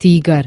تيجر.